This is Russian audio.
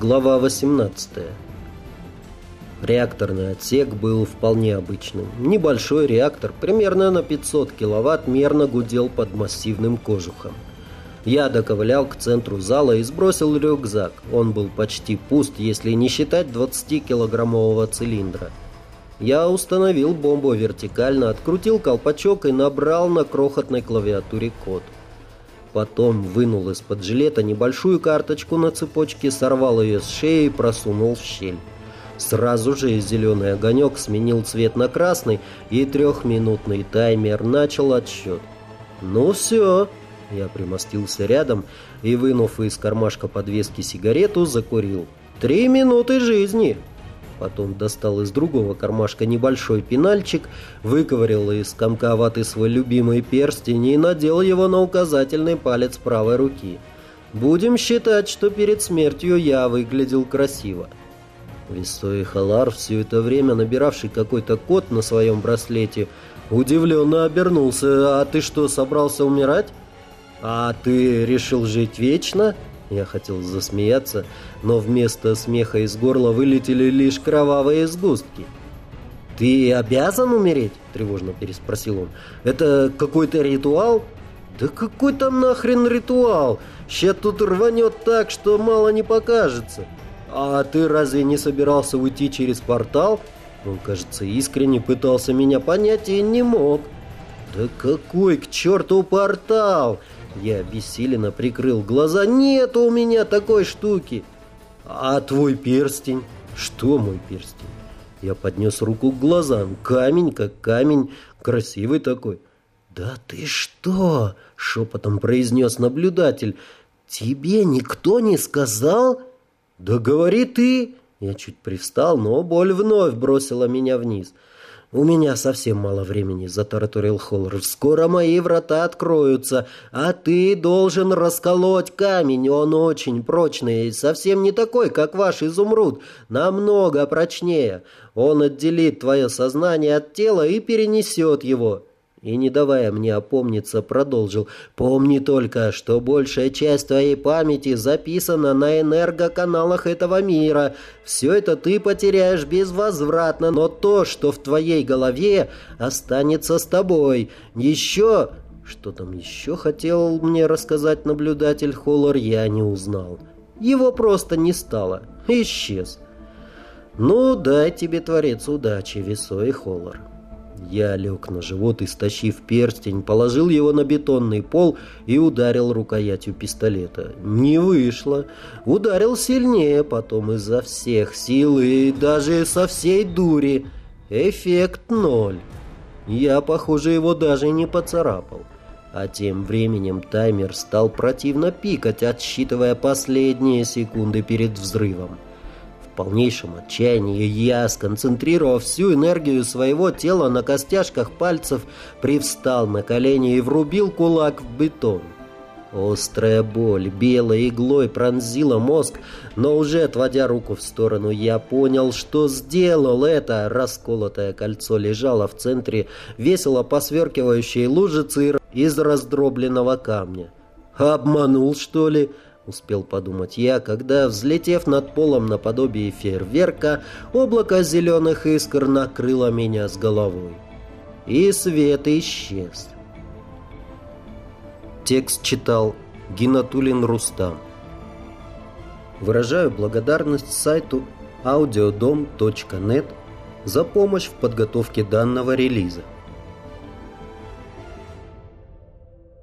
Глава 18. Реакторный отсек был вполне обычным. Небольшой реактор, примерно на 500 киловатт, мерно гудел под массивным кожухом. Я доковылял к центру зала и сбросил рюкзак. Он был почти пуст, если не считать 20-килограммового цилиндра. Я установил бомбу вертикально, открутил колпачок и набрал на крохотной клавиатуре код. Потом вынул из-под жилета небольшую карточку на цепочке, сорвал ее с шеи и просунул в щель. Сразу же зеленый огонек сменил цвет на красный, и трехминутный таймер начал отсчет. «Ну все!» Я примостился рядом и, вынув из кармашка подвески сигарету, закурил. «Три минуты жизни!» Потом достал из другого кармашка небольшой пенальчик, выковырял из комка свой любимый перстень и надел его на указательный палец правой руки. Будем считать, что перед смертью я выглядел красиво. Весой Халар, все это время набиравший какой-то код на своем браслете, удивленно обернулся. «А ты что, собрался умирать? А ты решил жить вечно?» Я хотел засмеяться, но вместо смеха из горла вылетели лишь кровавые сгустки. «Ты обязан умереть?» – тревожно переспросил он. «Это какой-то ритуал?» «Да какой там нахрен ритуал? Ща тут рванет так, что мало не покажется. А ты разве не собирался уйти через портал?» Он, кажется, искренне пытался меня понять и не мог. «Да какой к черту портал? Я обессиленно прикрыл глаза. «Нет у меня такой штуки!» «А твой перстень?» «Что мой перстень?» Я поднес руку к глазам. Камень как камень, красивый такой. «Да ты что?» — шепотом произнес наблюдатель. «Тебе никто не сказал?» «Да говори ты!» Я чуть привстал, но боль вновь бросила меня вниз. «У меня совсем мало времени», — затараторил Холлер. «Скоро мои врата откроются, а ты должен расколоть камень. Он очень прочный, совсем не такой, как ваш изумруд, намного прочнее. Он отделит твое сознание от тела и перенесет его и, не давая мне опомниться, продолжил. «Помни только, что большая часть твоей памяти записана на энергоканалах этого мира. Все это ты потеряешь безвозвратно, но то, что в твоей голове, останется с тобой. Еще...» Что там еще хотел мне рассказать наблюдатель Холлар, я не узнал. Его просто не стало. Исчез. «Ну, дай тебе, Творец, удачи, Весой Холлар». Я лег на живот и, стащив перстень, положил его на бетонный пол и ударил рукоятью пистолета. Не вышло. Ударил сильнее, потом изо всех сил и даже со всей дури. Эффект ноль. Я, похоже, его даже не поцарапал. А тем временем таймер стал противно пикать, отсчитывая последние секунды перед взрывом полнейшем отчаянии я, сконцентрировав всю энергию своего тела на костяшках пальцев, привстал на колени и врубил кулак в бетон. Острая боль белой иглой пронзила мозг, но уже отводя руку в сторону, я понял, что сделал это. Расколотое кольцо лежало в центре весело посверкивающей лужицы из раздробленного камня. «Обманул, что ли?» Успел подумать я, когда, взлетев над полом наподобие фейерверка, облако зеленых искр накрыло меня с головой. И свет исчез. Текст читал Гинатулин Рустам. Выражаю благодарность сайту audiodom.net за помощь в подготовке данного релиза.